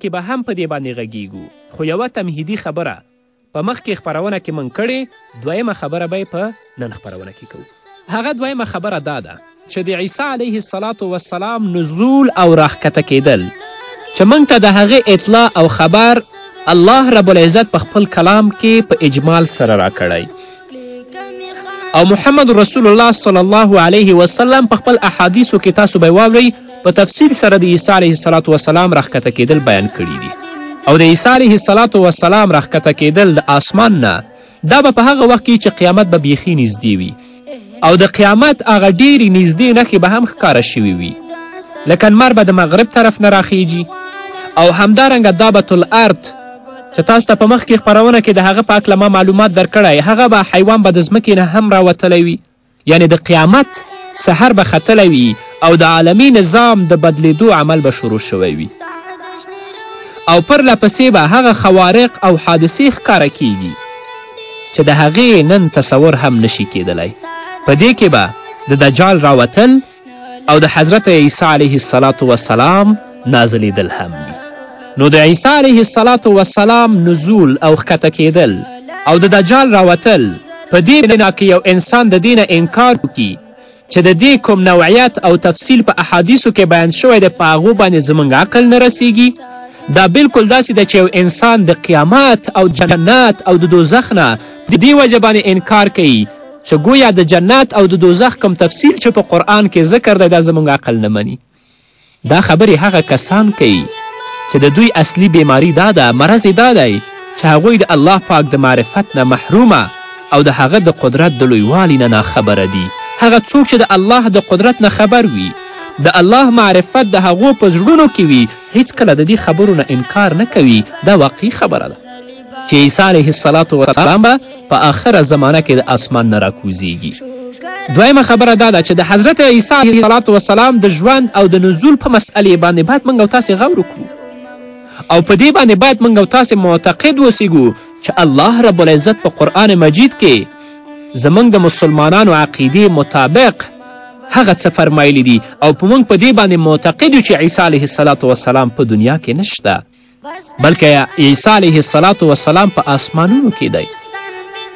کې به هم په دې باندې غږیږو خو یوه تمهیدي خبره په مخکې خپرونه کې من کړې دویمه خبره به په نن خپرونه کې کوو هغه دویمه خبره دا ده چې د عیسی علیه السلام وسلام نزول او راښکته کیدل چې موږ ته د هغه اطلاع او خبر الله رب العزت په خپل کلام کې په اجمال سره راکړی او محمد رسول الله صلی الله علیه وسلم په خپل احادیثو کې تاسو به واورئ په تفصیل سره د عیسی علیه السلام وسلام راښکته کیدل بیان کړي دي او د عیسی علیه السلام وسلام راښکته کیدل د آسمان نه دا به په هغه وخت کې چې قیامت به بیخي نږدې وي او د قیامت هغه ډیرې نږدې نښې به هم ښکاره شوي وي لکه نمر به د مغرب طرف نه راخیږي او همدارنګه دابت الارض چې تاسو ته په مخکې خپرونه کې د هغه په هکله ما معلومات درکړی هغه به حیوان به د ځمکې نه هم راوتلی وي یعنې د قیامت سحر به ختلی وي او د عالمي نظام د بدلیدو عمل به شروع شوی وي او پرله پسې به هغه خوارق او حادثې ښکاره کیږي چې د هغې نن تصور هم نشي کیدلی په دې کې به د دجال راوتل او د حضرت عیسی علیه الصلاة والسلام نازلیدل هم دي نو د عیسی علیه الصلاة والسلام نزول او ښکته کیدل او د دجال راوتل په دې بنا که یو انسان د دې نه انکار وکړي چې د دې کوم نوعیت او تفصیل په احادیثو کې بیان شوی دی په هغو باندې زموږ عقل نه رسیږي دا بالکل داسې ده چې یو انسان د قیامت او جنت او د دوزخ نه د دې وجه باندې انکار کوي چې ګویا د جنت او د دوزخ کوم تفصیل چې په قرآن کې ذکر دی دا زموږ عقل نه مني دا خبرې هغه کسان کوي چې د دوی اصلي بیماری دا ده مرض دا دی چې هغوی د الله پاک د معرفت نه محرومه او د هغه د قدرت د لویوالي نه ناخبره دي هغه څوک چې د الله د قدرت نه خبر وي د الله معرفت د هغو په زړونو کې وي هیڅکله د دې خبرو نه انکار نه کوي دا واقعي خبره ده چې عیسی علیه السلام وسلام به په آخره زمانه کې د آسمان نه راکوزیږي دویمه خبره دا ده چې د حضرت عیسی علیه السلام د ژوند او د نزول په مسئلې باندې باید موږ او تاسې غور وکړو او په دې باندې باید موږ او تاسې معتقد وسیږو چې الله رب العزت په قرآن مجید کې زموږ د مسلمانانو عقیدې مطابق هغه څه فرمایلی دي او په موږ په دې باندې معتقد یو چې عیسی علیه السلام په دنیا کې نشته بلکې عیسی علیه السلام وسلام په آسمانونو کې دی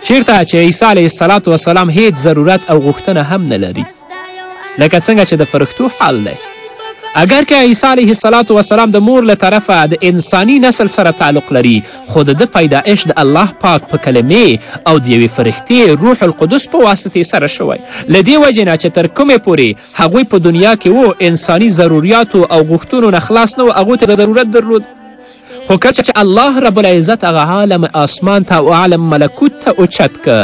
چیرته چې عیسی علیه السلام وسلام هیڅ ضرورت او غوښتنه هم نه لري لکه څنګه چې د فرښتو حال دی اگر که عیسی علیه السلام وسلام د مور له طرفه د انساني نسل سره تعلق لري خو د ده پیدایش د الله پاک په کلمې او د یوې فرښتې روح القدس په واسطې سره شوی له دې وجې نه چې تر کومې پورې هغوی په دنیا کې و انساني ضروریاتو او غوښتنو نه خلاص نه و هغو ته ضرورت درلود خو کله چې الله رب العزت هغه عالم آسمان ته او عالم ملکوت ته اوچت که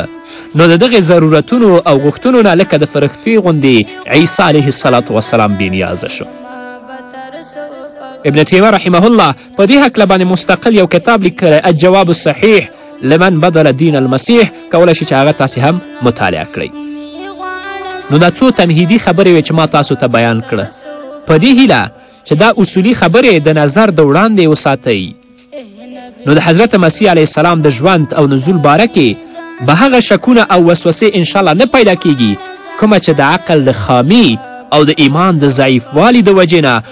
نو د دغې ضرورتونو او غوښتنو نه لکه د فرښتې غوندې عیسی علیه السلام بېنیازه شو ابن تیمه رحمه الله په دې هکله باندې مستقل یو کتاب لیکلی الجواب الصحیح لمن بدل دین المسیح کولی شي چې هغه تاسې هم مطالعه کړئ نو دا څو تمهیدي خبرې وې چې ما تاسو ته بیان کړه په دې هیله چې دا اصولي خبرې د نظر د وړاندې وساتئ نو د حضرت مسیح علیه السلام د ژوند او نزول باره کې به هغه شکونه او وسوسې انشاءالله نه پیدا کیږي کومه چې د عقل د خامی او د ایمان د ضعیفوالي د وجې نه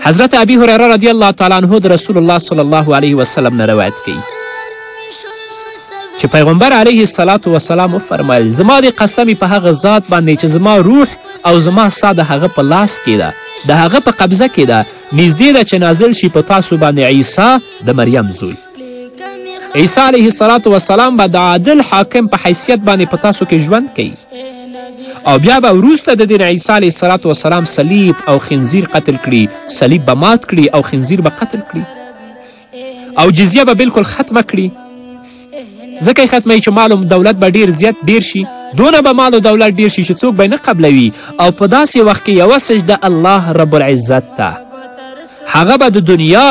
حضرت ابي هريره رضی الله تعالی عنه د رسول الله صلی الله علیه وسلم نه روایت کوي چې پیغمبر علیه الصلاة وسلام وفرمیل زما د قسمې په هغه ذات باندې چې زما روح او زما سا د هغه په لاس کې ده د هغه په قبضه کې ده نږدې ده چې نازل شي په تاسو باندې عیسی د مریم زوی عیسی علیه السلام وسلام به د عادل حاکم په حیثیت باندې په تاسو کې ژوند کوي او بیا به وروسته د دین عیسی علیه السلام وسلام صلیب او خنزیر قتل کړي صلیب به مات کړي او خنزیر به قتل کړي او جزیه به بالکل ختمه کړي ځکه یې ختموي چې مال دولت به ډیر زیات ډیر شي دونه به مال دولت ډیر شي چې څوک به نه قبلوي او په داسې وخت کې یوه سجده الله رب العزت ته هغه به د دنیا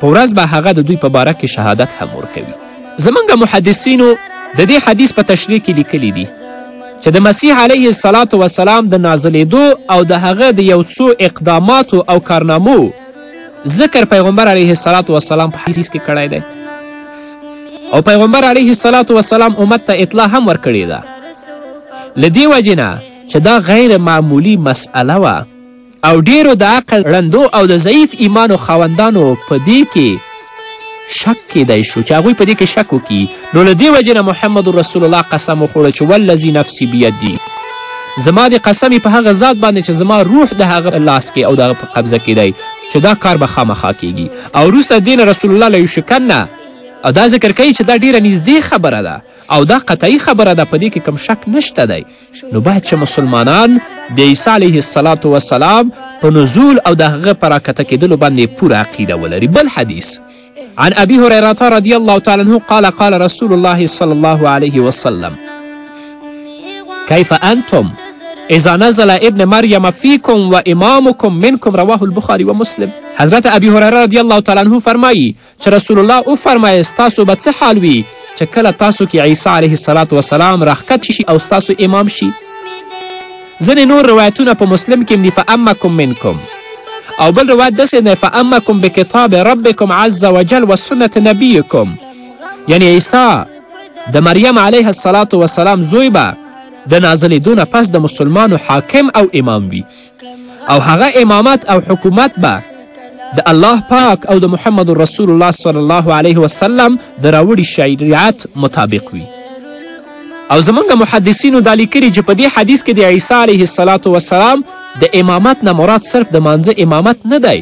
په ورځ به هغه د دوی په باره کې شهادت هم ورکوي زمونږ محدثینو د دې حدیث په تشریح کې لیکلي دي چې د مسیح علیه السلام وسلام د نازلیدو او د هغه د یو څو اقداماتو او کارنامو ذکر پیغمبر علیه السلام وسلام په حدیث کې کړی دی او پیغمبر علیه السلام وسلام امت ته اطلاع هم ورکړې ده له دې وجې نه چې دا غیر معمولی مسئله وه او ډېرو د عقل ړندو او د ضعیف ایمانو خاوندانو په دې کې شک کیدای شو چې هغوی په دې کې شک وکړي نو له دې وجې نه محمد رسول الله قسم وخوړو چې والذي نفسي بیدي زما د قسم په هغه ذات باندې چې زما روح د هغه لاس کې او د هغه په قبضه کې دی چې دا کار به خامخا کیږي او وروسته دین رسول الله له یوشکن نه او دا ذکر کوي چې دا ډیره نږدې خبره ده او دا قطعي خبره ده په دې کې کوم شک نشته دی نو باید چې مسلمانان د عیسی علیه السلام وسلام په نزول او د هغه په راکته کېدلو باندې پوره عقیده ولري بل حدیث عن ابي هريره رضي الله تعالى عنه قال قال رسول الله صلى الله عليه وسلم كيف انتم اذا نزل ابن مريم فيكم وامامكم منكم رواه البخاري ومسلم حضرت ابي هريره رضي الله تعالى عنه فرمایی چې رسول الله وفرمایل ستاسو به څه حال وي چې کله تاسو کې عیسی علیه السلام وسلام راښکت شي او ستاسو امام شي ځینې نور روایتونه په مسلم کې دي فامکم منکم او بل روایت داسې دی فامکم بکتاب ربکم عز وجل و سنت نبیکم یعنی عیسی د مریم علیه السلام وسلام زوی به د نازلیدو نه پس د مسلمانو حاکم او امام وي او هغه امامت او حکومت به د الله پاک او د محمد رسول الله صلی الله علیه وسلم د راوړي شریعت مطابق وي او زمونږ محدثینو دا لیکلي چې په دې حدیث کې د عیسی علیه السلام د امامت نه مراد صرف د مانځه امامت نه دی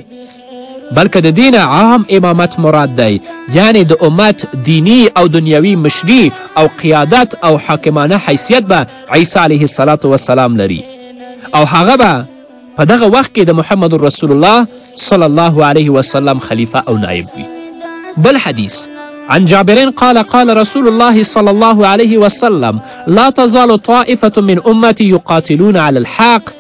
بلکه د دین عام امامت مراد دی یعنی د امت دینی او دنیوي مشری او قیادت او حاکمانه حیثیت به عیسی علیه السلام وسلام لري او هغه به په دغه وخت کې د محمد رسول الله صلی الله علیه وسلم خلیفه او نایب وي بل حدیث عن جابر قال قال رسول الله صلى الله عليه وسلم لا تزال طائفة من أمتي يقاتلون على الحق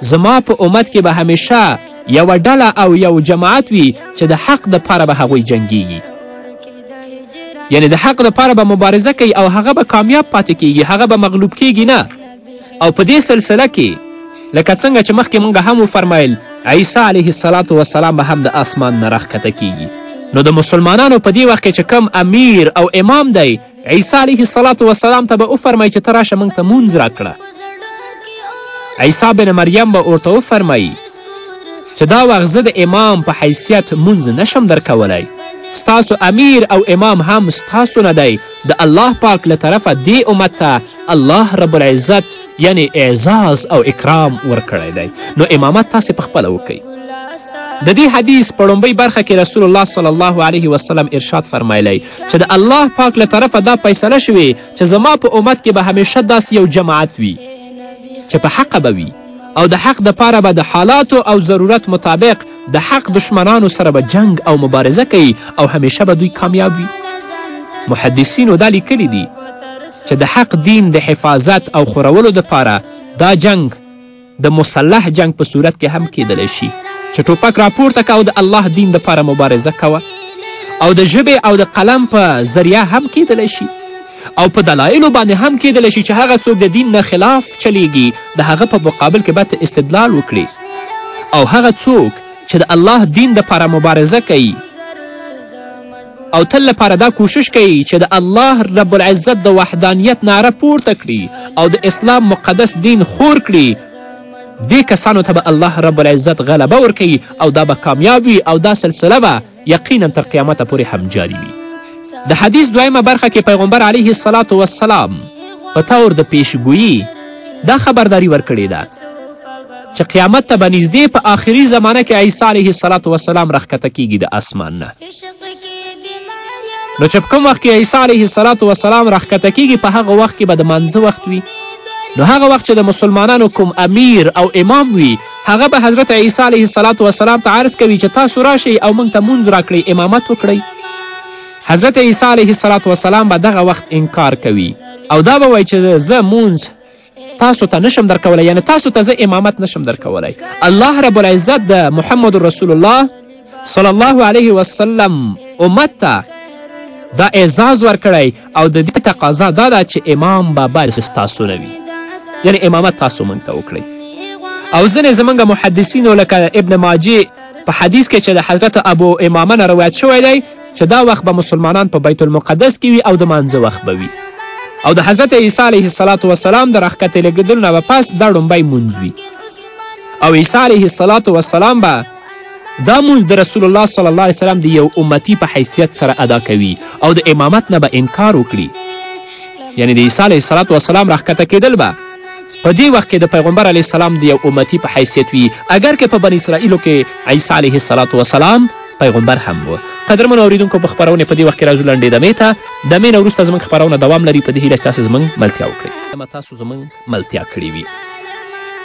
زما په امت کې به همیشه یوه ډله او یو جماعت وي چې د حق دپاره به هغوی جنګیږي یعنی د حق دپاره به مبارزه کوي او هغه به کامیاب پاتې کیږي هغه به مغلوب کیږي نه او په دې سلسله کې لکه څنګه چې مخکې موږ هم وفرمایل عیسی علیه السلام وسلام به هم د آسمان نه راښکته کیږي نو د مسلمانانو په دې وخت کې چې کم امیر او امام دی عیسی علیه الصلاة والسلام ته به وفرمایي چې ته راشه موږ ته مونځ راکړه عیسی بن مریم به ورته وفرمایي چې دا وخت زه د امام په حیثیت مونځ نشم درکولی ستاسو امیر او امام هم ستاسو نه دی د الله پاک له طرفه دې امت ته الله رب العزت یعنی اعزاز او اکرام ورکړی دی نو امامت تاسې په خپله وکئ د دې حدیث په ړومبۍ برخه کې رسول الله صلی الله علیه وسلم ارشاد فرمایلی چې د الله پاک له طرفه دا فیصله شوې چې زما په امت کې به همیشه داسې یو جماعت وي چې په حقه به وي او د حق دپاره به د حالاتو او ضرورت مطابق د حق دشمنانو سره به جنگ او مبارزه کوي او همیشه به دوی کامیاب وي محدثینو دا لیکلی دي چې د حق دین د حفاظت او خورولو دپاره دا جنگ د مسلح جنګ په صورت کې هم کیدلی شي چې ټوپک راپورته که او د الله دین دپاره مبارزه کوه او د ژبې او د قلم په ذریعه هم کیدلی شي او په دلایلو باندې هم کیدلی شي چې هغه څوک د دین نه خلاف چلیږي د هغه په مقابل کې باید استدلال وکړي او هغه څوک چې د الله دین دپاره مبارزه کوي او تل لپاره دا کوشش کوي چې د الله رب العزت د وحدانیت ناره پورته کړي او د اسلام مقدس دین خور کړي دې کسانو ته به الله رب العزت غلبه ورکوي او دا به کامیاب وي او دا سلسله به یقینا تر قیامته پورې هم جاري وي د حدیث دویمه برخه کې پیغمبر علیه السلام وسلام په طور د پیشګویي دا خبرداری ورکړې ده چې قیامت ته به نږدې په آخري زمانه کې عیسی علیه السلام راښکته کیږي د اسمان نه نو چې په کوم وخت کې عیسی علیه السلام وسلام راښکته کیږي په هغه وخت کې به د مانځه وخت وي نو هغه وخت چې د مسلمانانو کوم امیر او امام وي هغه به حضرت عیسی علیه السلام وسلام ته عرض کوي چې تاسو راشئ او موږ ته مونځ راکړئ امامت وکړئ حضرت عیسی علیه السلام وسلام به دغه وخت انکار کوي او دا به وایي چې زه مونځ تاسو ته نشم درکولی یعنی تاسو ته زه امامت نشم درکولی الله رب العزت د محمد رسول الله صلی الله علیه وسلم امت ته دا اعزاز ورکړی او د دې تقاضا دا ده چې امام بابا ستاسو نه وي یعنی امامت تاسو موږ ته وکړئ او ځینې زموږ محدثینو لکه ابن ماجه په حدیث کې چې د حضرت ابو امامه نه روایت شوی دی چې دا وخت به مسلمانان په بیت المقدس کې وي او د مانځه وخت به وي او د حضرت عیسی علیه السلام وسلام د راښکته لګېدلو نه به پس دا ړومبی مونځ وي او عیسی علیه السلام وسلام به دا مونځ د رسول الله صلی الله علیه وسلم د یو امتی په حیثیت سره ادا کوي او د امامت نه به انکار وکړي یعنی د عیسی علیه السلام وسلام راښکته کېدل به په دې وخت کې د پیغمبر علیه السلام د یو امتی په حیثیت وي اگر که په بن اسرائیلو کې عیسی علیه السلام پیغمبر هم و. قدرمنو اوریدونکو په خپرونې په دې وخت کې راځو لنډې دمې ته. دمې نه وروسته زموږ خپرونه دوام لري په دې هیله چې تاسو زموږ ملتیا وکړئ. دمه تاسو زموږ ملتیا کړې وي.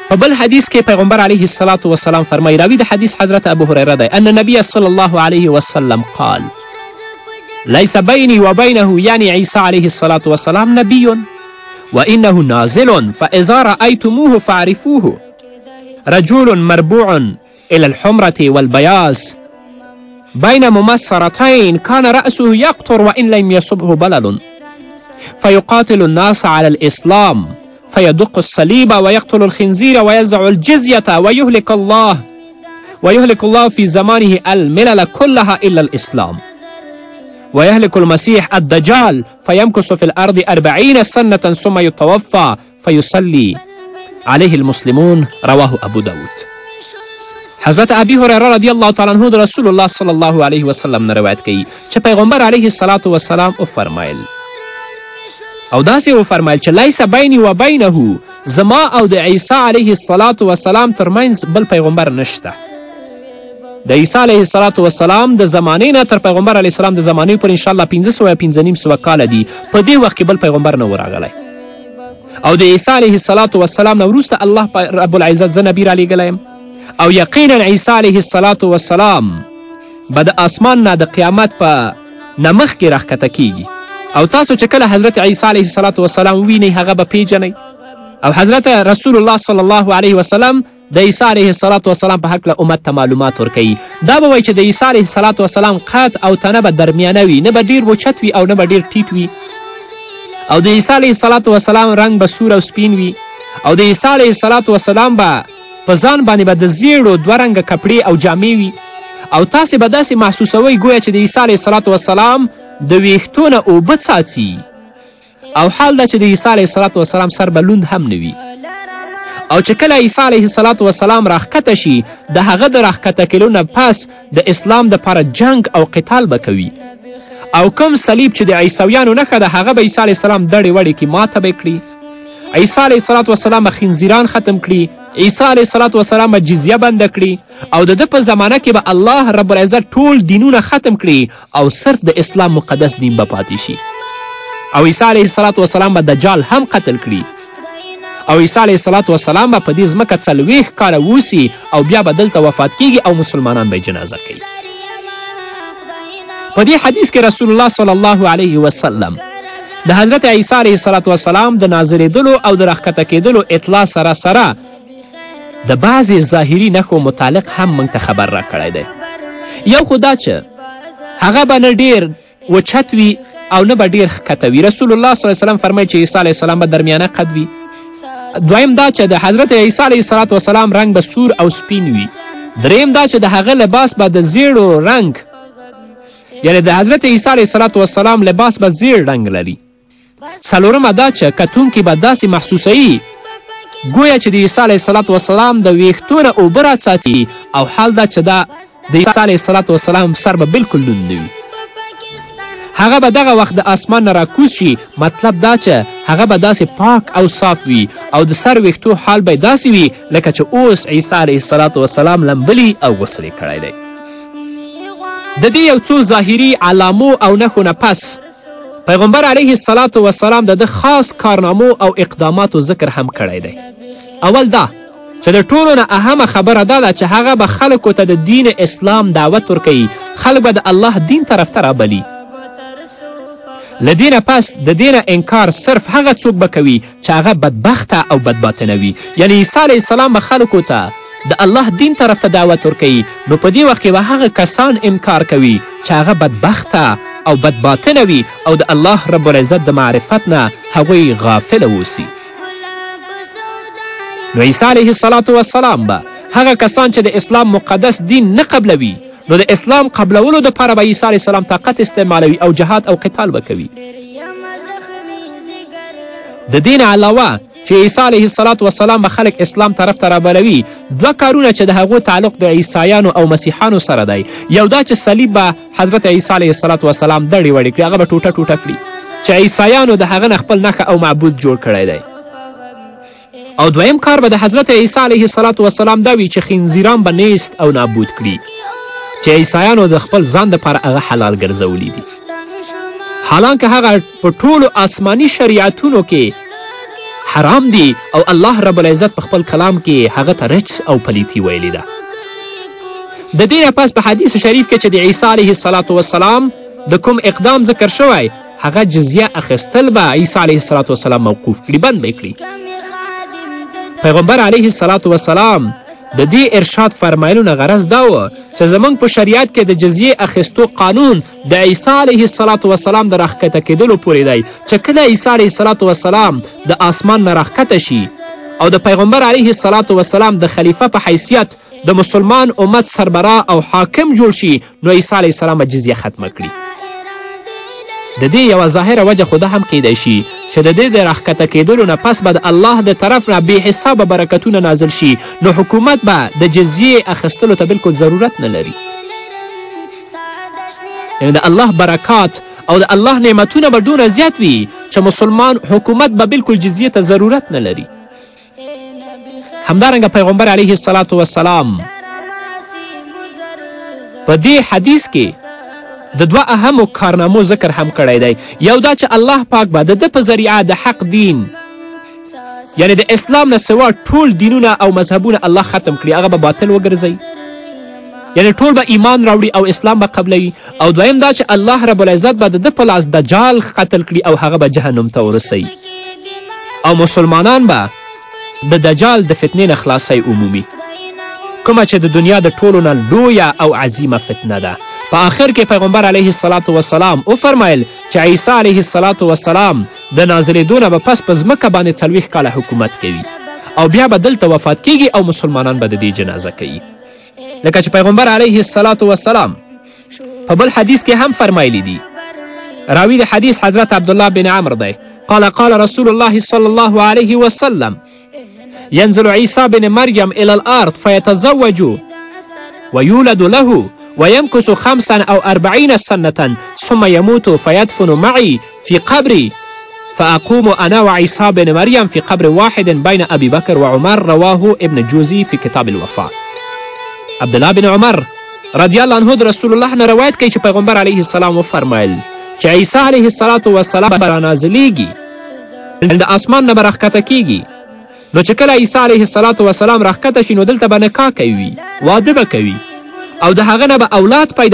په بل حدیث کې پیغمبر علیه الصلاة والسلام فرمایي راوي د حدیث حضرت ابو هریره دی ان نبی صلی الله علیه وسلم قال لیس بینی و بینه یعنی عیسی علیه الصلاة والسلام نبی و انه نازل فاذا رأیتموه فاعرفوه رجل مربوع إلى الحمرة والبياز بين ممسرتين كان رأسه يقطر وإن لم يصبه بلل فيقاتل الناس على الإسلام فيدق الصليب ويقتل الخنزير ويزع الجزية ويهلك الله ويهلك الله في زمانه الملل كلها إلا الإسلام ويهلك المسيح الدجال فيمكث في الأرض أربعين سنة ثم يتوفى فیصلی علیه المسلمون رواه ابو داود حضرت ابی هریره رضی الله تعالی عنه د رسول الله صلی الله علیه وسلم نه روایت کوي چې پیغمبر علیه الصلاة وسلام وفرمایل او داسې وفرمایل چې لیس بیني و بینه زما او د عیسی علیه الصلاة وسلام ترمنځ بل پیغمبر نشته د عیسی علیه الصلاة وسلام د زمانې نه تر پیغمبر علیه السلام د زمانې پر انشاءالله پنځه سوه پنځه نیم سوه کاله دي په دې وخت کې بل پیغمبر نه و راغلی او د عیسی علیه السلام وسلام نه وروسته الله رب العزت زه نبی رالیږلی یم او یقینا عیسی علیه السلام وسلام به د آسمان نه د قیامت په نه مخکې راښکته کیږي او تاسو چې کله حضرت عیسی علیه السلام وسلام ووینئ هغه به پیژنئ او حضرت رسول الله صلی الله علیه وسلم د عیسی علیه السلام په هکله امت ته معلومات ورکوي دا به وایي چې د عیسی علیه السلام قد او تنه به درمیانه وي نه به ډیر وچت وي او نه به ډیر ټیټ وي او د عیسی علیه السلام رنګ به سور او سپین وي او د عیسی علیه السلام به په ځان باندې به د زیړو دوه رنګه کپړې او جامې وي او تاسې به داسې محسوسوئ ګویا چې د عیسی علیه السلام د ویښتو نه اوبه څاڅي او حال دا چې د عیسی علیه السلام وسلام سر به لوند هم نه وي او چې کله عیسی علیه السلام وسلام راښکته شي د هغه د راښکته کېدو نه پس د اسلام دپاره جنگ او قتال به کوي او کوم صلیب چې د عیسویانو نښه ده هغه به عیسی علیه السلام دړې وړې کې ماته به کړي عیسی علیه السلام وسلام خنزیران ختم کړي عیسی علیه السلام وسلام جزیه بنده کړي او د ده په زمانه کې به الله رب العزت ټول دینونه ختم کړي او صرف د اسلام مقدس دین به پاتې شي او عیسی علیه السلام وسلام به دجال هم قتل کړي او عیسی علیه السلام وسلام به په دې ځمکه څلوېښت کاله اوسي او بیا به دلته وفات کیږي او مسلمانان به جنازه کوي په دې حدیث کې رسول الله صلی الله علیه وسلم د حضرت عیسی علیه السلام د نازلېدلو او د راښکته کېدلو اطلاع سره سره د بعضې ظاهري نښو متعلق هم موږ ته خبر راکړی دی یو خو دا چې هغه به نه ډیر وچت وي او نه به ډیر ښکته وي رسول الله صلی وسلم فرمایي چې عیسی علیه السلام به درمیانه قد وي دویم دا چې د حضرت عیسی علیه السلام وسلام رنګ به سور او سپین وي دریم دا چې د هغه لباس به د زیړو رنګ یعنی د حضرت عیسی علیه السلام لباس به زیړ رنګ لري څلورمه دا چې کتونکي به داسې محسوسوي ګویا چې د عیسی علیه صلات وسلام د ویښتو نه اوبه راڅاڅي او حال دا چې دا د عیسی علیه صلات وسلام سر به بلکل لوند نه وي هغه به دغه وخت د آسمان نه راکوز شي مطلب دا چې هغه به داسې پاک او صاف وي او د سر ویښتو حال به داسې وي لکه چې اوس عیسی علیه السلام وسلام لمبلی او غسل یې کړی دی د دې یو څو ظاهري علامو او نښو نه پس پیغمبر علیه الصلاة والسلام د ده خاص کارنامو او اقداماتو ذکر هم کړی دی اول دا چې د ټولو نه اهمه خبره دا ده چې هغه به خلکو ته د دین اسلام دعوت ورکوي خلک به د الله دین طرف ته رابلي له دې نه پس د دې نه انکار صرف هغه څوک به کوي چې هغه بدبخته او بدباطنه وي یعنی عیسی علیه السلام به خلکو ته د الله دین طرف ته دعوت ورکوي نو په دې وخت کې به هغه کسان انکار کوي چې هغه بدبخته او بدباطنه وي او د الله رب العزت د معرفت نه هغوی غافله اوسي نو عیسی علیه السلام به هغه کسان چې د اسلام مقدس دین نه قبلوي نو د اسلام قبلولو دپاره به عیسی علیه السلام طاقت استعمالوي او جهاد او قتال به کوي د دین علاوه چې عیسی علیه السلام وسلام به خلک اسلام طرف ته رابلوي دوه کارونه چې د هغو تعلق د عیسایانو او مسیحانو سره دی یو دا چې صلیب به حضرت عیسی علیه السلام وسلام دړې وړې کړي هغه به ټوټه ټوټه کړي چې عیسایانو د هغه نه خپل نښه او معبود جوړ کړی دی او دویم کار به د حضرت عیسی علیه السلام وسلام دا وي چې خنزیران به نیست او نابود کړي چې عیسایانو د خپل ځان دپاره هغه حلال ګرځولي دي حالانکه هغه په ټولو آسماني شریعتونو کې حرام دي او الله رب العزت په خپل کلام کې هغه ته رجس او پلیتی ویلې ده د دې نه پس په حدیث شریف کې چې د عیسی علیه السلام د کوم اقدام ذکر شوی هغه جزیه اخیستل به عیسی علیه السلام موقوف کړي بند به کړي پیغمبر علیه السلام د دې ارشاد فرمایلو نه غرض دا و چې زموږ په شریعت کې د جزیې اخیستو قانون د عیسی علیه السلام وسلام د راښکته کېدلو پورې دی چې کله عیسی علیه السلام وسلام د آسمان نه راښکته شي او د پیغمبر علیه السلام وسلام د خلیفه په حیثیت د مسلمان امت سربراه او حاکم جوړ شي نو عیسی علیه السلام به جزیه ختمه کړي د دې یوه ظاهره وجه خو دا هم کیدای شي چې د دې د راښکته کیدلو نه پس به د الله د طرف نه بې حسابه برکتونه نازل شي نو حکومت به د جزیې اخیستلو ته بلکل ضرورت نه لري یعنی د الله برکات او د الله نعمتونه به ډونه زیات وي چې مسلمان حکومت به بلکل جزیې ته ضرورت نه لري همدارنګه پیغمبر علیه الصلاة والسلام په دې حدیث کې د دوه اهمو کارنامو ذکر هم کړی دی یو دا چې الله پاک به د ده په ذریعه د حق دین یعنی د اسلام نه سوا ټول دینونه او مذهبونه الله ختم کړي هغه به باطل وګرځوي یعنې ټول به ایمان راوړي او اسلام به قبلوي او دویم دا چې الله رب العزت به د ده په لاس دجال قتل کړي او هغه به جهنم ته ورسوي او مسلمانان به د دجال د فتنې نه خلاصی عمومي کومه چې د دنیا د ټولو نه لویه او عظیمه فتنه ده په آخر کې پیغمبر علیه السلام وسلام وفرمیل چې عیسی علیه السلام وسلام د نازلېدو نه به پس په ځمکه باندې څلوېښت کاله حکومت کوي او بیا به دلته وفات کیږي او مسلمانان به د دې جنازه کوي لکه چې پیغمبر علیه السلام وسلام په بل حدیث کې هم فرمایلی دي راوی د حدیث حضرت عبدالله بن عمر دی قال قال رسول الله صلی الله علیه وسلم ينزل عيسى بن مريم إلى الأرض فيتزوج ويولد له ويمكث خمسا أو أربعين سنة ثم يموت فيدفن معي فی قبری فاقوم انا و عیسی بن مریم فی قبر واحد بین ابی بکر و عمر رواه ابن جوزی فی کتاب الوفا عبدالله بن عمر رضی الله عنه د رسول الله نه روایت کوي چې پیغمبر علیه السلام وفرمایل چې عیسی علیه السلام وسلام به رانازلیږي د آسمان نه به راښکته کیږي نو چې کله عیسی علیه السلام وسلام راښکته شي نو دلته به نکاح کوي واده به کوي او د هغه نه به اولاد پیدا